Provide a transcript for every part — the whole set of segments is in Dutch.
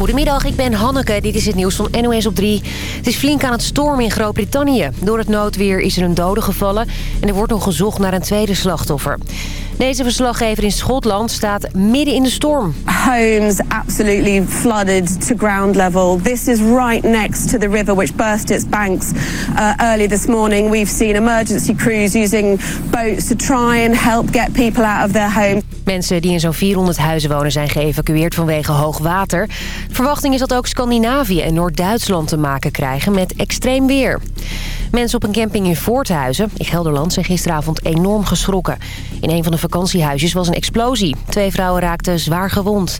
Goedemiddag, ik ben Hanneke. Dit is het nieuws van NOS op 3. Het is flink aan het stormen in Groot-Brittannië. Door het noodweer is er een dode gevallen en er wordt nog gezocht naar een tweede slachtoffer. Deze verslaggever in Schotland staat midden in de storm. Homes absolutely flooded to ground level. This is right next to the river which burst its banks uh, early this morning. We've seen emergency crews using boats to try and help get people out of their homes. Mensen die in zo'n 400 huizen wonen zijn geëvacueerd vanwege hoog water. De verwachting is dat ook Scandinavië en Noord-Duitsland te maken krijgen met extreem weer. Mensen op een camping in Voorthuizen, in Gelderland, zijn gisteravond enorm geschrokken. In een van de vakantiehuisjes was een explosie. Twee vrouwen raakten zwaar gewond.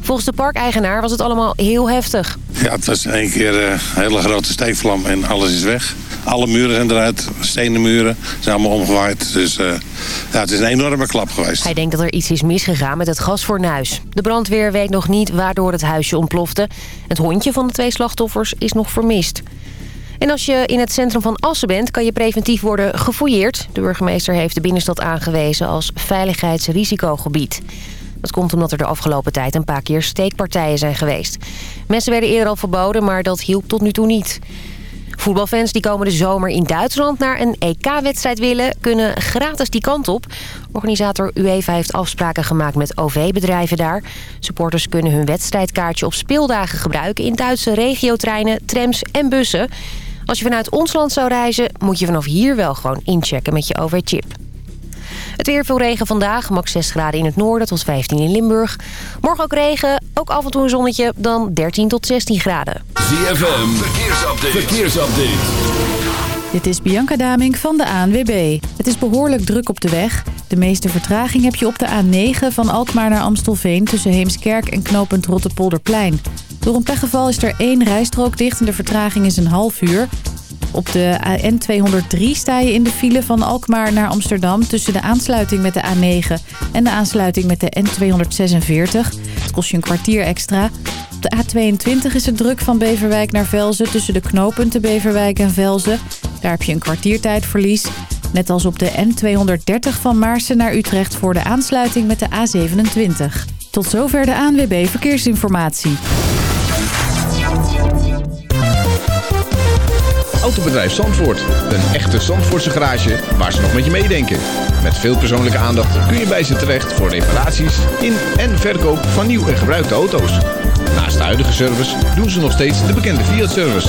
Volgens de parkeigenaar was het allemaal heel heftig. Ja, het was één keer een hele grote steekvlam en alles is weg. Alle muren zijn eruit, stenen muren zijn allemaal omgewaaid. Dus uh, ja, het is een enorme klap geweest. Hij denkt dat er iets is misgegaan met het gasfornuis. De brandweer weet nog niet waardoor het huisje ontplofte. Het hondje van de twee slachtoffers is nog vermist. En als je in het centrum van Assen bent, kan je preventief worden gefouilleerd. De burgemeester heeft de binnenstad aangewezen als veiligheidsrisicogebied. Dat komt omdat er de afgelopen tijd een paar keer steekpartijen zijn geweest. Mensen werden eerder al verboden, maar dat hielp tot nu toe niet. Voetbalfans die komende zomer in Duitsland naar een EK-wedstrijd willen... kunnen gratis die kant op. Organisator UEFA heeft afspraken gemaakt met OV-bedrijven daar. Supporters kunnen hun wedstrijdkaartje op speeldagen gebruiken... in Duitse regiotreinen, trams en bussen. Als je vanuit ons land zou reizen, moet je vanaf hier wel gewoon inchecken met je OV-chip. Het weer veel regen vandaag. Max 6 graden in het noorden tot 15 in Limburg. Morgen ook regen, ook af en toe een zonnetje, dan 13 tot 16 graden. ZFM, verkeersupdate. verkeersupdate. Dit is Bianca Daming van de ANWB. Het is behoorlijk druk op de weg. De meeste vertraging heb je op de A9 van Alkmaar naar Amstelveen... tussen Heemskerk en knooppunt Rottepolderplein. Door een pechgeval is er één rijstrook dicht en de vertraging is een half uur. Op de N203 sta je in de file van Alkmaar naar Amsterdam... tussen de aansluiting met de A9 en de aansluiting met de N246. Het kost je een kwartier extra. Op de A22 is het druk van Beverwijk naar Velzen... tussen de knooppunten Beverwijk en Velzen. Daar heb je een kwartiertijdverlies. Net als op de N230 van Maarsen naar Utrecht... voor de aansluiting met de A27. Tot zover de ANWB Verkeersinformatie. Autobedrijf Zandvoort. Een echte Zandvoortse garage waar ze nog met je meedenken. Met veel persoonlijke aandacht kun je bij ze terecht voor reparaties in en verkoop van nieuw en gebruikte auto's. Naast de huidige service doen ze nog steeds de bekende Fiat-service.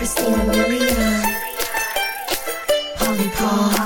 Christina Milian, Polly Paul.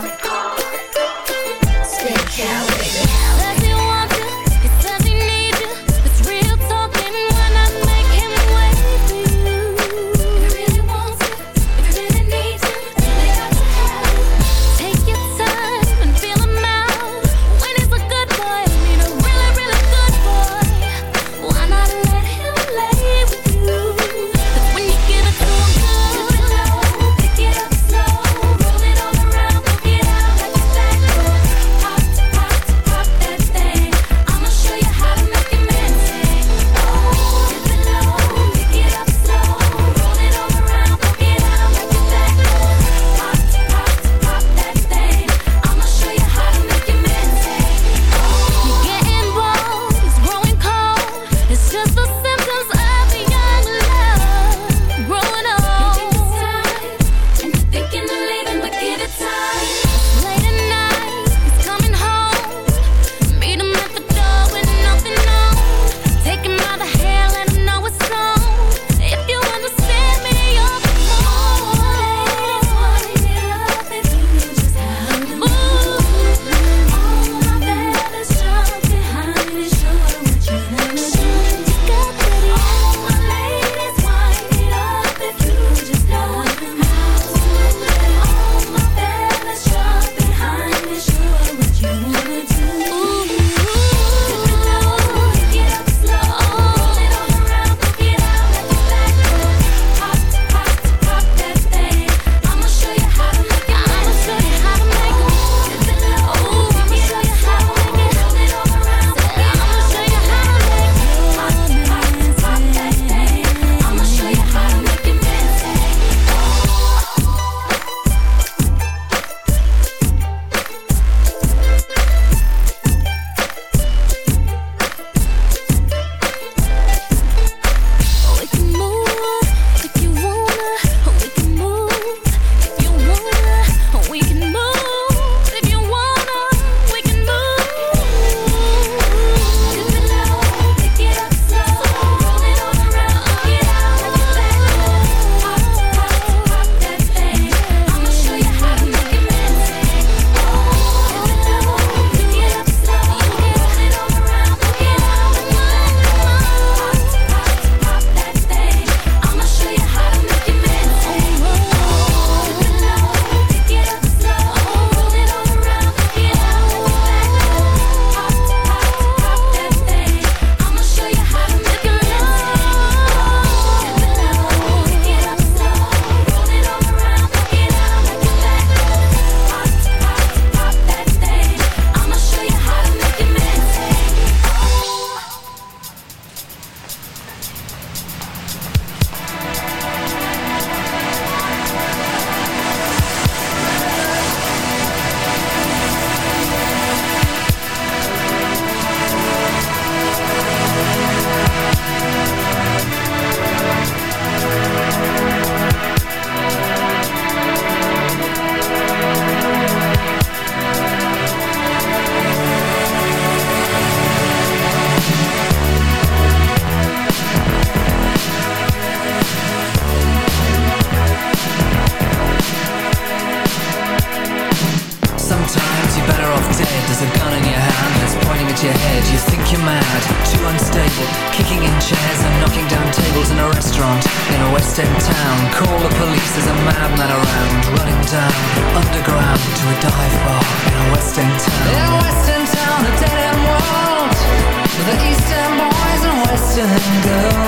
and go.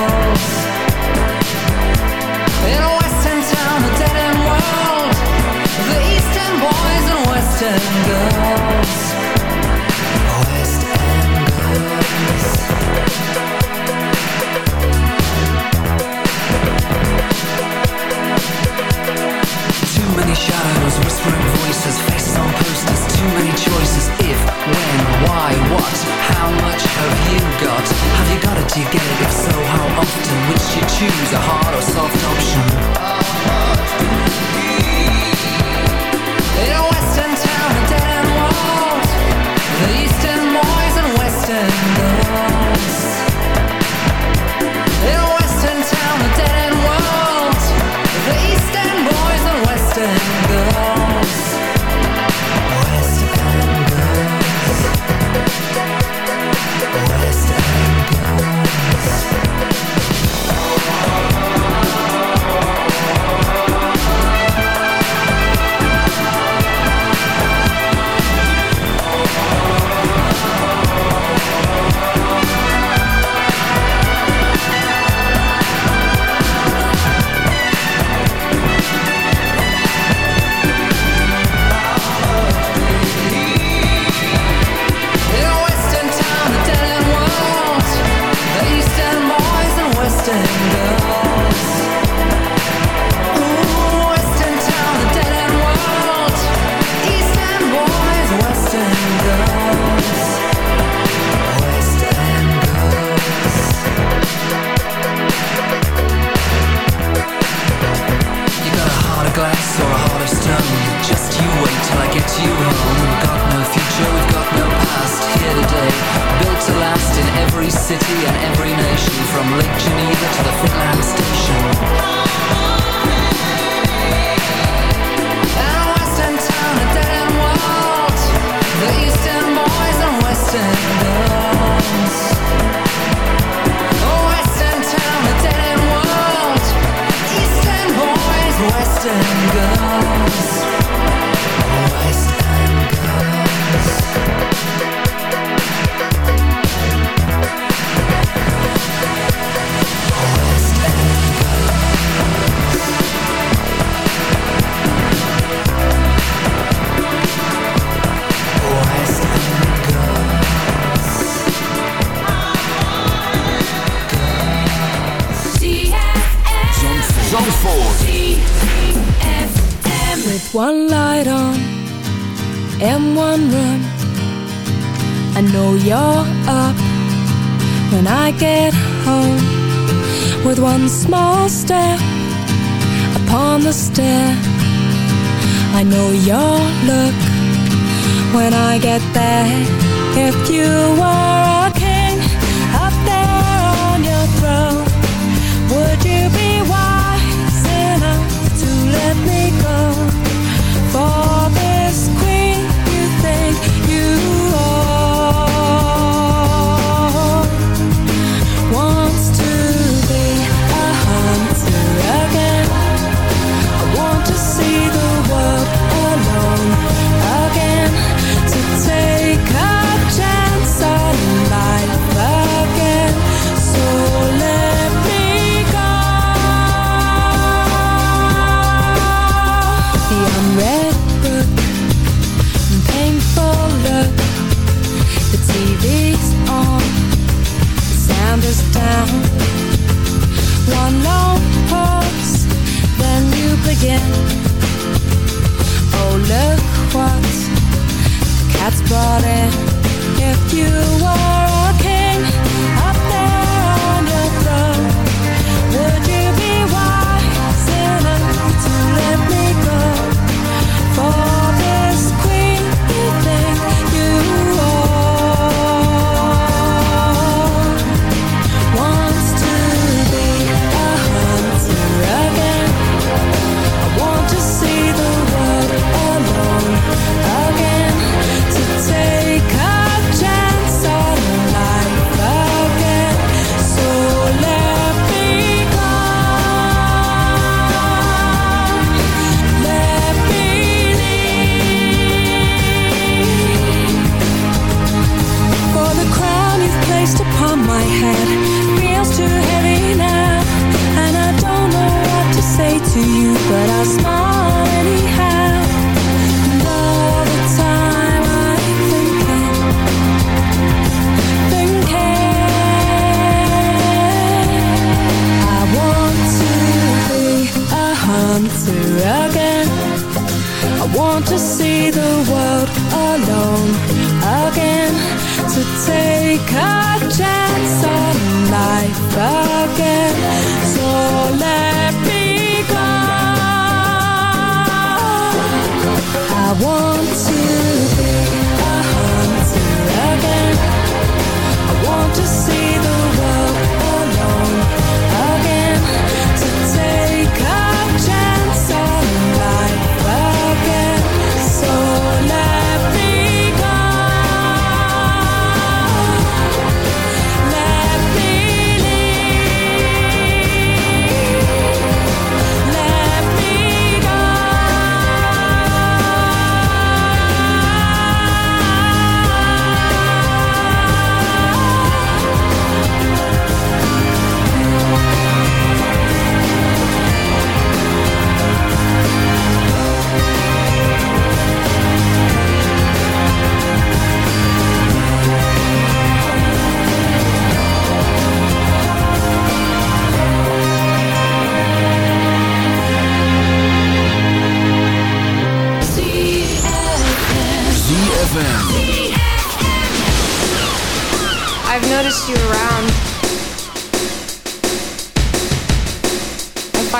We've got no future, we've got no past. Here today, built to last in every city and every nation From Lake Geneva to the Finland Station. one light on in one room. I know you're up when I get home. With one small step upon the stair, I know your look when I get there. If you are want to see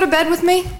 go to bed with me?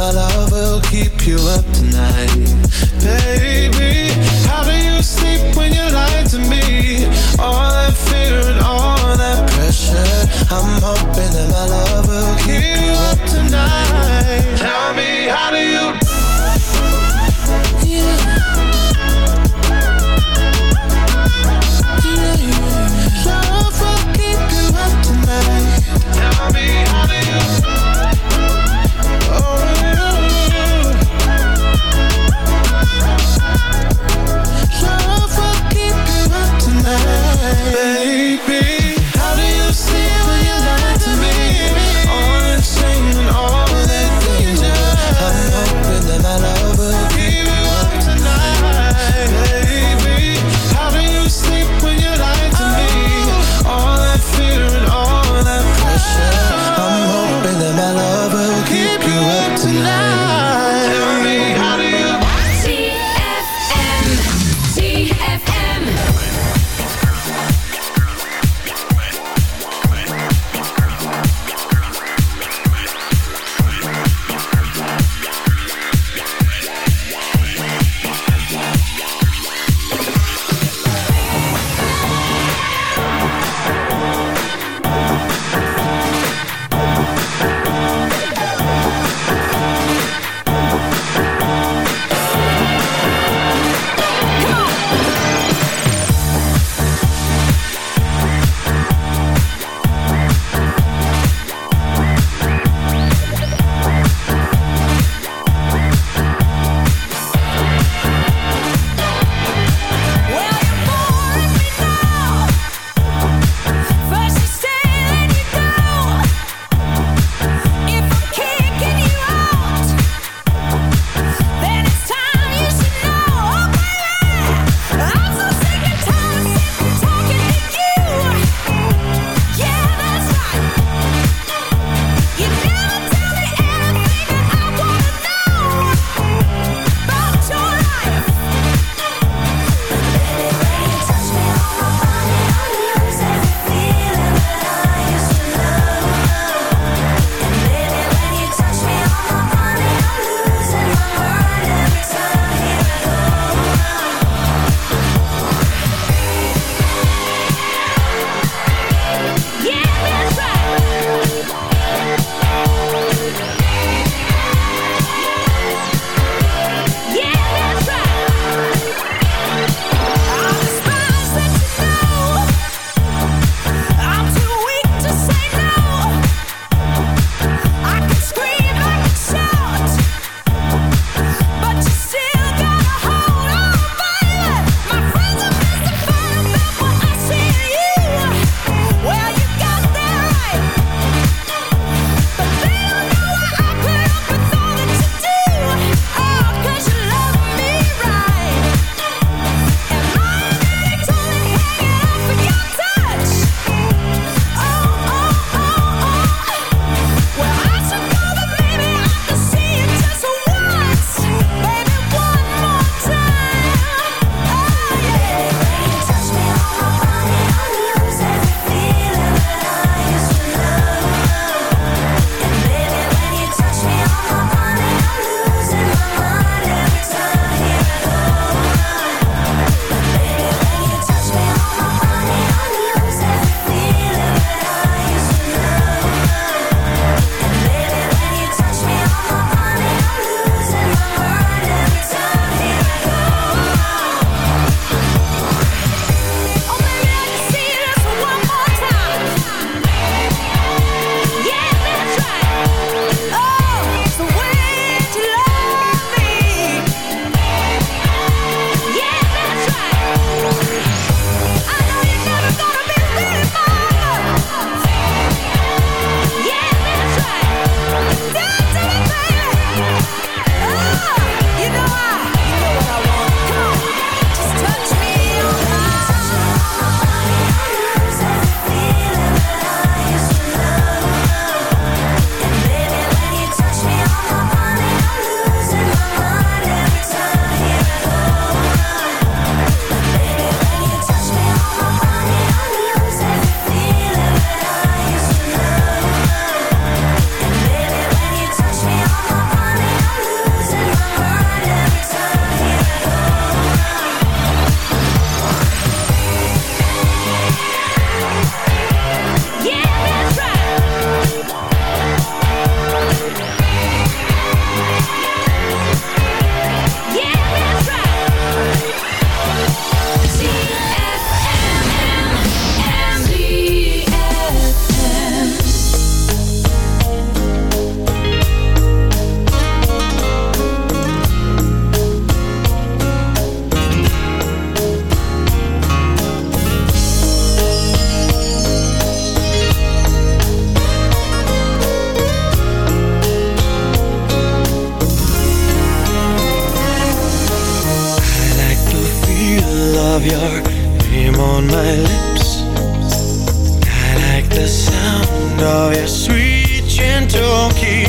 my love will keep you up.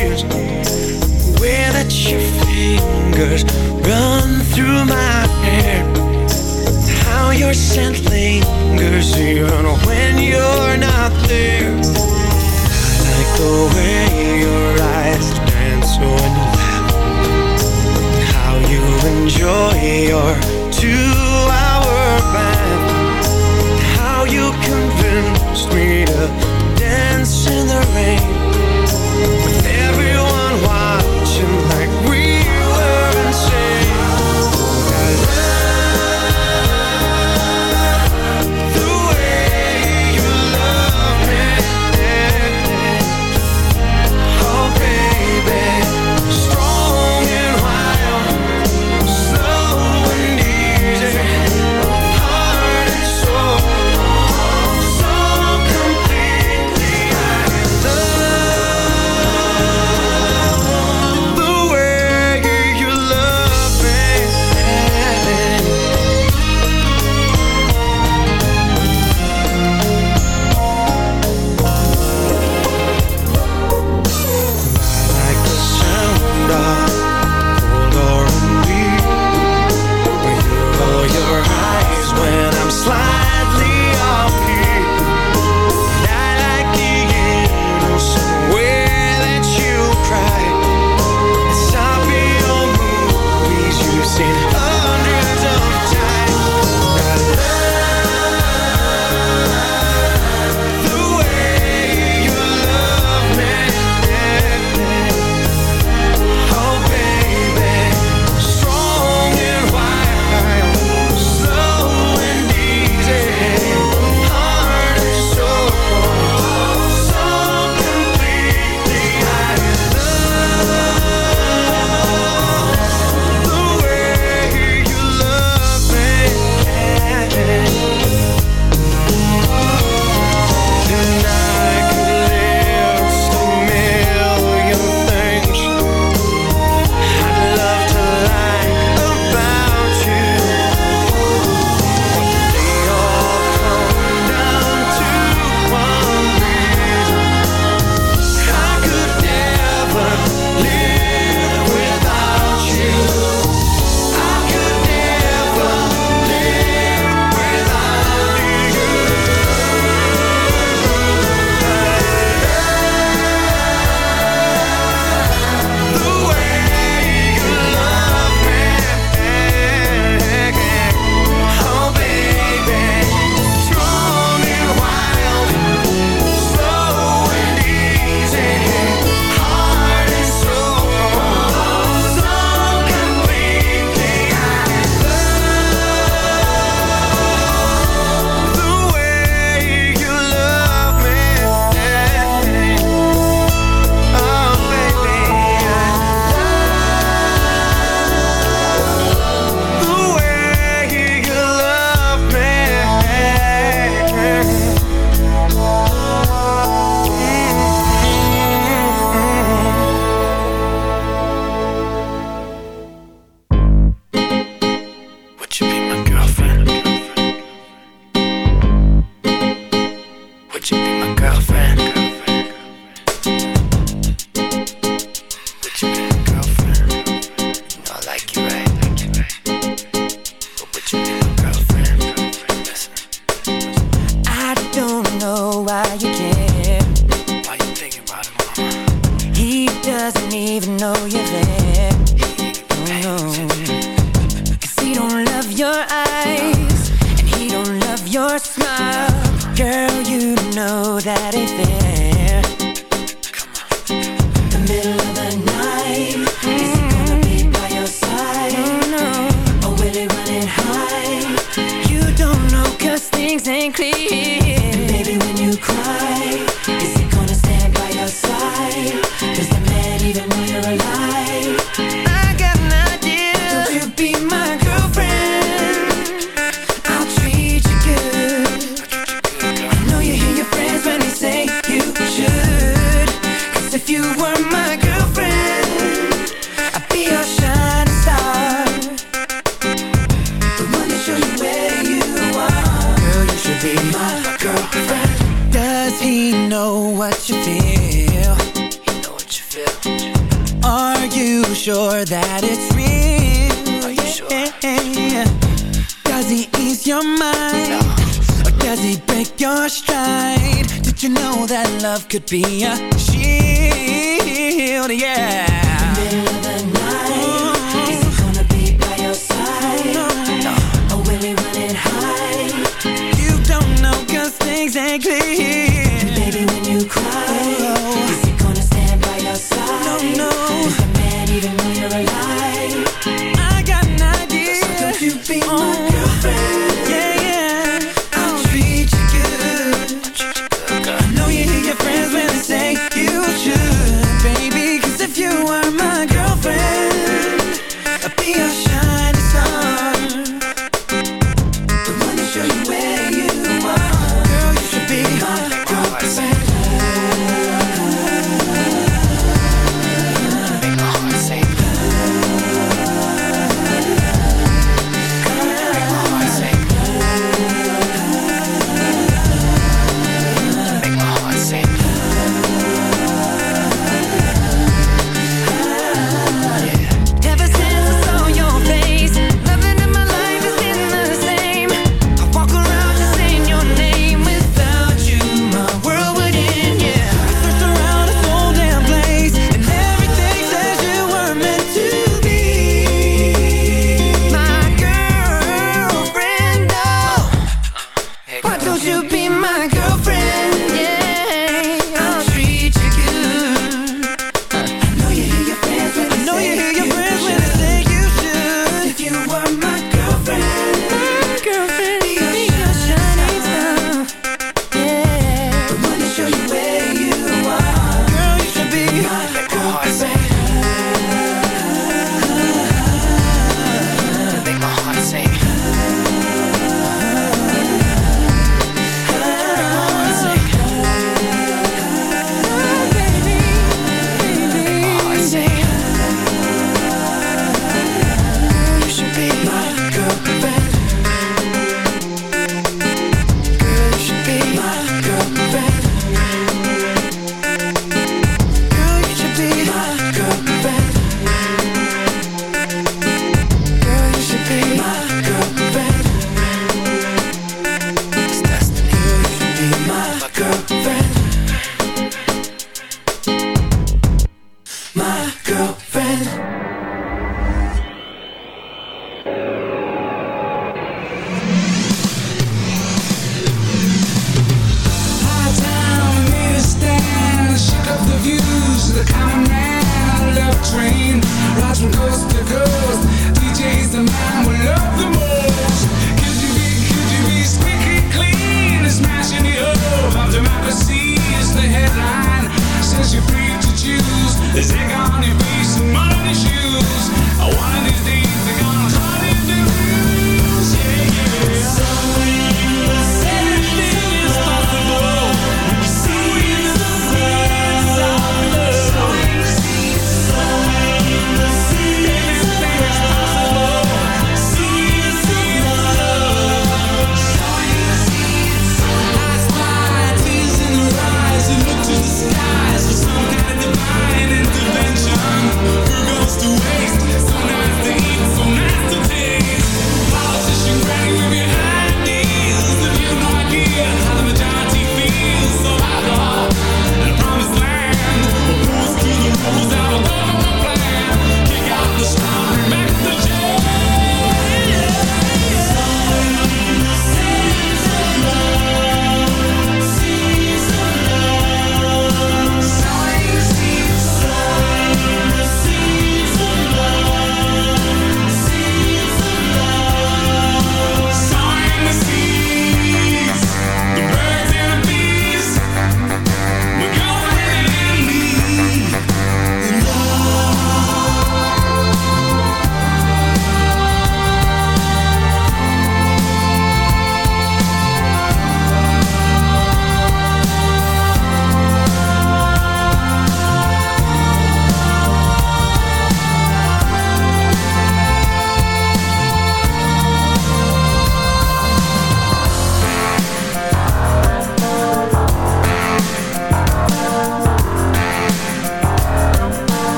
tears. The way that your fingers run through my hair. How your scent lingers even when you're not there. I like the way your eyes dance when you laugh How you enjoy your girlfriend.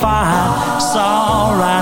find sorrow.